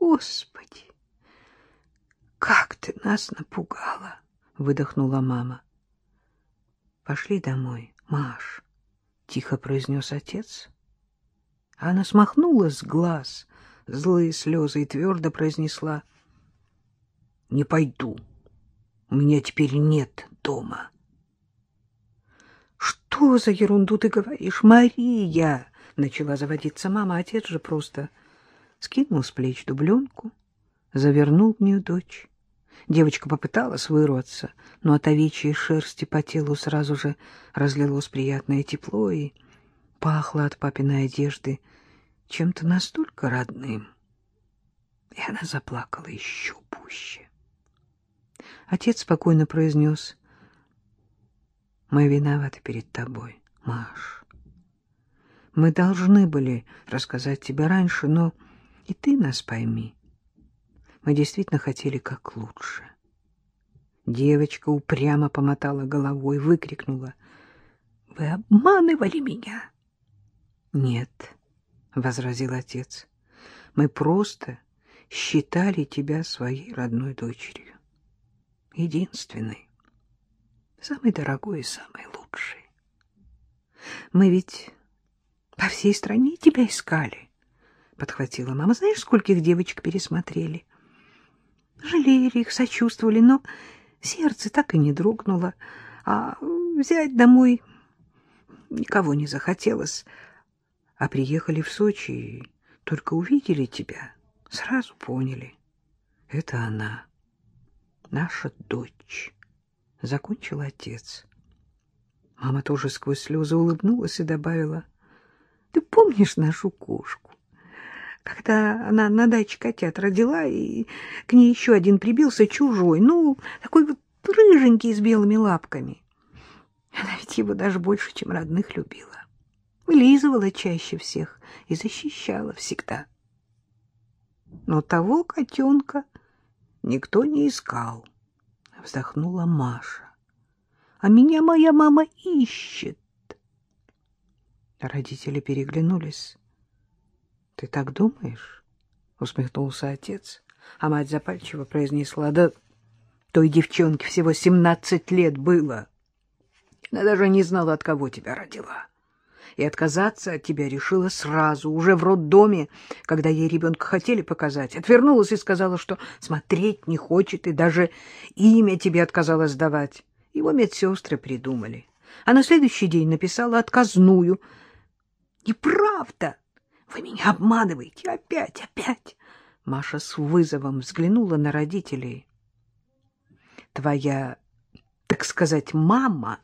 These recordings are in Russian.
Господи, как ты нас напугала! — выдохнула мама. — Пошли домой, Маш, — тихо произнес отец. Она смахнула с глаз злые слезы и твердо произнесла. — Не пойду. У меня теперь нет дома. — Что за ерунду ты говоришь, Мария? — начала заводиться мама. Отец же просто скинул с плеч дубленку, завернул в нее дочь. Девочка попыталась вырваться, но от овечьей шерсти по телу сразу же разлилось приятное тепло и пахло от папиной одежды чем-то настолько родным. И она заплакала еще пуще. Отец спокойно произнес, «Мы виноваты перед тобой, Маш. Мы должны были рассказать тебе раньше, но и ты нас пойми. Мы действительно хотели как лучше». Девочка упрямо помотала головой, выкрикнула, «Вы обманывали меня!» «Нет», — возразил отец, — «мы просто считали тебя своей родной дочерью, единственной, самой дорогой и самой лучшей. Мы ведь по всей стране тебя искали, — подхватила мама. Знаешь, скольких девочек пересмотрели? Жалели их, сочувствовали, но сердце так и не дрогнуло, а взять домой никого не захотелось. А приехали в Сочи и только увидели тебя, сразу поняли. Это она, наша дочь, — закончил отец. Мама тоже сквозь слезы улыбнулась и добавила, — Ты помнишь нашу кошку? Когда она на даче котят родила, и к ней еще один прибился чужой, ну, такой вот рыженький с белыми лапками. Она ведь его даже больше, чем родных любила вылизывала чаще всех и защищала всегда. Но того котенка никто не искал, — вздохнула Маша. А меня моя мама ищет. Родители переглянулись. — Ты так думаешь? — усмехнулся отец, а мать запальчиво произнесла. — Да той девчонке всего семнадцать лет было. Она даже не знала, от кого тебя родила. — и отказаться от тебя решила сразу, уже в роддоме, когда ей ребенка хотели показать. Отвернулась и сказала, что смотреть не хочет, и даже имя тебе отказалась давать. Его медсестры придумали. А на следующий день написала отказную. «Неправда! Вы меня обманываете! Опять, опять!» Маша с вызовом взглянула на родителей. «Твоя, так сказать, мама...»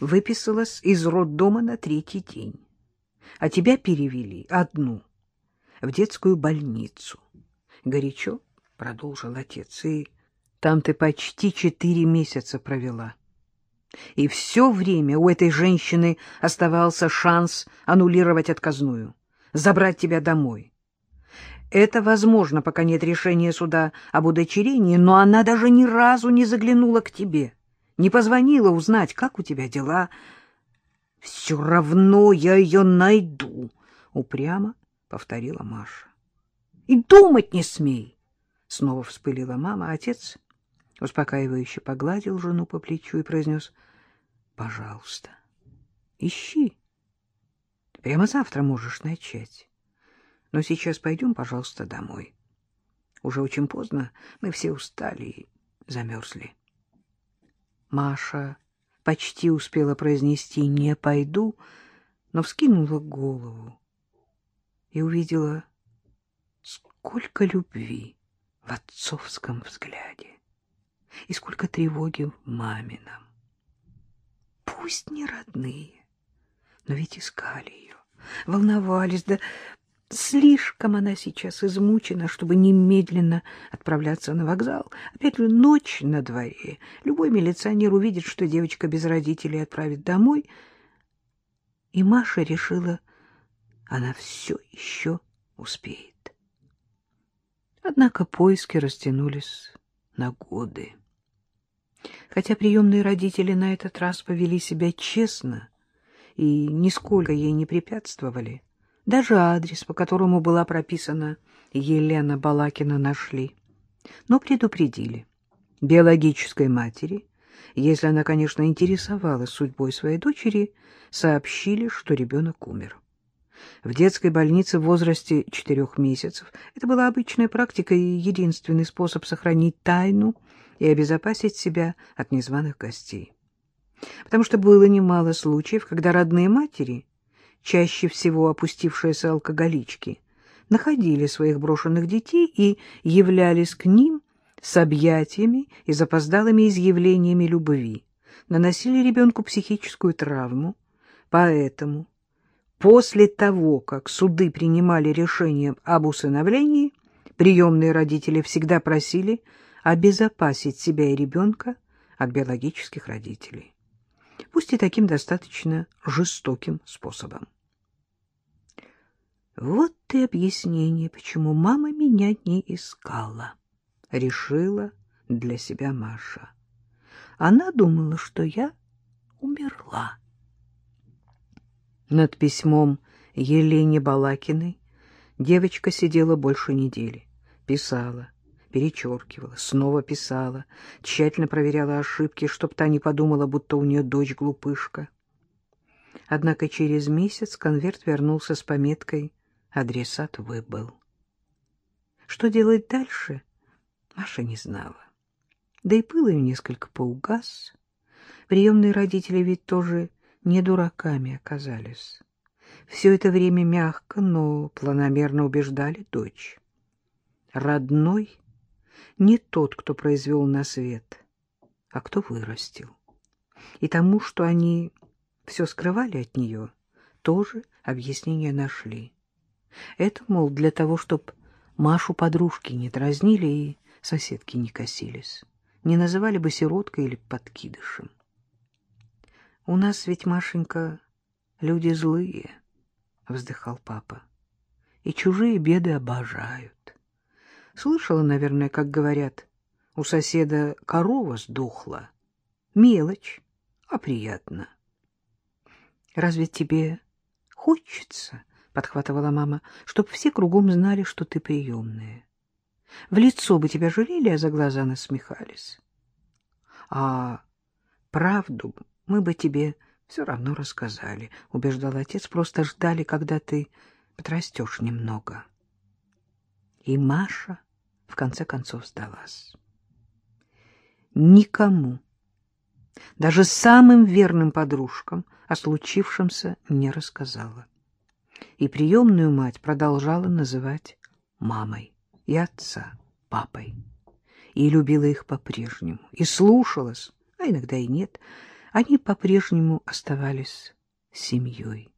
выписалась из роддома на третий день, а тебя перевели одну в детскую больницу. Горячо, — продолжил отец, — и там ты почти четыре месяца провела. И все время у этой женщины оставался шанс аннулировать отказную, забрать тебя домой. Это возможно, пока нет решения суда об удочерении, но она даже ни разу не заглянула к тебе. — не позвонила узнать, как у тебя дела. — Все равно я ее найду, — упрямо повторила Маша. — И думать не смей! — снова вспылила мама. Отец успокаивающе погладил жену по плечу и произнес, — Пожалуйста, ищи. Прямо завтра можешь начать. Но сейчас пойдем, пожалуйста, домой. Уже очень поздно, мы все устали и замерзли. Маша почти успела произнести «не пойду», но вскинула голову и увидела, сколько любви в отцовском взгляде и сколько тревоги в мамином. Пусть не родные, но ведь искали ее, волновались, да Слишком она сейчас измучена, чтобы немедленно отправляться на вокзал. Опять же, ночь на дворе. Любой милиционер увидит, что девочка без родителей отправит домой. И Маша решила, она все еще успеет. Однако поиски растянулись на годы. Хотя приемные родители на этот раз повели себя честно и нисколько ей не препятствовали, Даже адрес, по которому была прописана Елена Балакина, нашли. Но предупредили. Биологической матери, если она, конечно, интересовалась судьбой своей дочери, сообщили, что ребенок умер. В детской больнице в возрасте четырех месяцев это была обычная практика и единственный способ сохранить тайну и обезопасить себя от незваных гостей. Потому что было немало случаев, когда родные матери, чаще всего опустившиеся алкоголички, находили своих брошенных детей и являлись к ним с объятиями и запоздалыми изъявлениями любви, наносили ребенку психическую травму, поэтому После того, как суды принимали решение об усыновлении, приемные родители всегда просили обезопасить себя и ребенка от биологических родителей. Пусть и таким достаточно жестоким способом. Вот и объяснение, почему мама меня не искала, решила для себя Маша. Она думала, что я умерла. Над письмом Елене Балакиной девочка сидела больше недели. Писала, перечеркивала, снова писала, тщательно проверяла ошибки, чтоб та не подумала, будто у нее дочь глупышка. Однако через месяц конверт вернулся с пометкой «Адресат выбыл». Что делать дальше, Маша не знала. Да и пыл ее несколько поугас. Приемные родители ведь тоже не дураками оказались. Все это время мягко, но планомерно убеждали дочь. Родной не тот, кто произвел на свет, а кто вырастил. И тому, что они все скрывали от нее, тоже объяснение нашли. Это, мол, для того, чтобы Машу подружки не дразнили и соседки не косились, не называли бы сироткой или подкидышем. У нас ведь, Машенька, люди злые, — вздыхал папа, — и чужие беды обожают. Слышала, наверное, как говорят, у соседа корова сдохла. Мелочь, а приятно. Разве тебе хочется, — подхватывала мама, — чтоб все кругом знали, что ты приемная? В лицо бы тебя жалели, а за глаза насмехались. А правду мы бы тебе все равно рассказали, — убеждал отец, — просто ждали, когда ты подрастешь немного. И Маша в конце концов сдалась. Никому, даже самым верным подружкам, о случившемся не рассказала. И приемную мать продолжала называть мамой, и отца папой. И любила их по-прежнему, и слушалась, а иногда и нет, — они по-прежнему оставались семьей.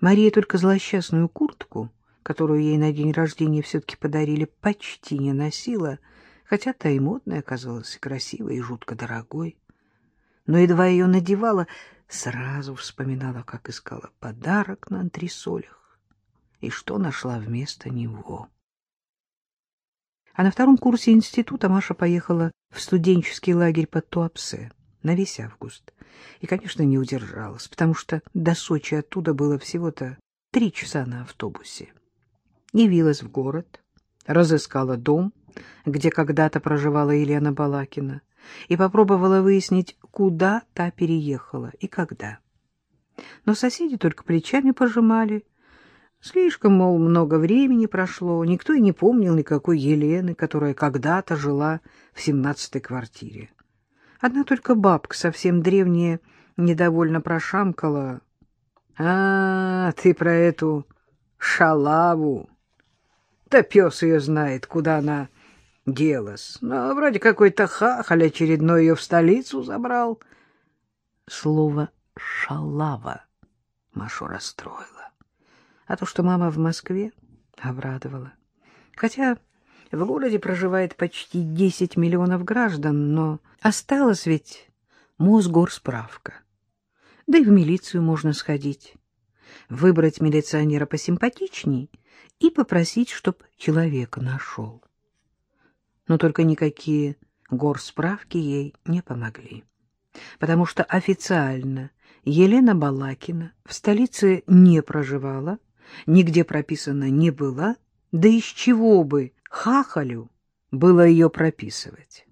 Мария только злосчастную куртку, которую ей на день рождения все-таки подарили, почти не носила, хотя та и модная оказалась, и красивой, и жутко дорогой. Но едва ее надевала, сразу вспоминала, как искала подарок на антресолях и что нашла вместо него. А на втором курсе института Маша поехала в студенческий лагерь под Туапсе на весь август. И, конечно, не удержалась, потому что до Сочи оттуда было всего-то три часа на автобусе. Явилась в город, разыскала дом, где когда-то проживала Елена Балакина, и попробовала выяснить, куда та переехала и когда. Но соседи только плечами пожимали. Слишком, мол, много времени прошло, никто и не помнил никакой Елены, которая когда-то жила в семнадцатой квартире. Одна только бабка, совсем древняя, недовольно прошамкала. — А, ты про эту шалаву. Да пес ее знает, куда она делась. Но вроде какой-то хахаль очередной ее в столицу забрал. Слово «шалава» Машу расстроило. А то, что мама в Москве, обрадовала. Хотя в городе проживает почти 10 миллионов граждан, но осталась ведь Мосгорсправка. Да и в милицию можно сходить, выбрать милиционера посимпатичней и попросить, чтоб человека нашел. Но только никакие горсправки ей не помогли, потому что официально Елена Балакина в столице не проживала, нигде прописана не была, да из чего бы хахалю было ее прописывать.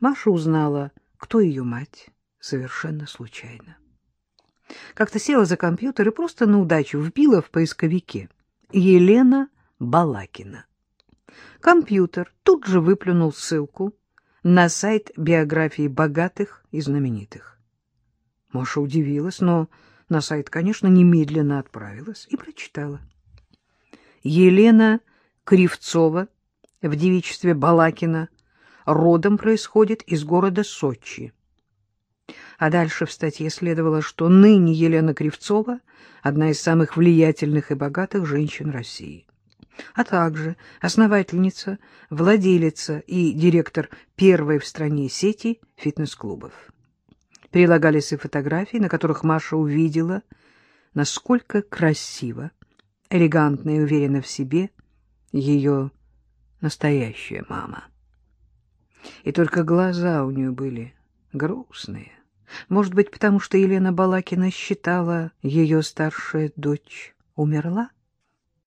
Маша узнала, кто ее мать, совершенно случайно. Как-то села за компьютер и просто на удачу вбила в поисковике Елена Балакина. Компьютер тут же выплюнул ссылку на сайт биографии богатых и знаменитых. Маша удивилась, но на сайт, конечно, немедленно отправилась и прочитала. Елена Кривцова в девичестве Балакина родом происходит из города Сочи. А дальше в статье следовало, что ныне Елена Кривцова – одна из самых влиятельных и богатых женщин России, а также основательница, владелица и директор первой в стране сети фитнес-клубов. Прилагались и фотографии, на которых Маша увидела, насколько красиво, элегантно и уверенно в себе ее настоящая мама. И только глаза у нее были грустные. Может быть, потому что Елена Балакина считала, ее старшая дочь умерла?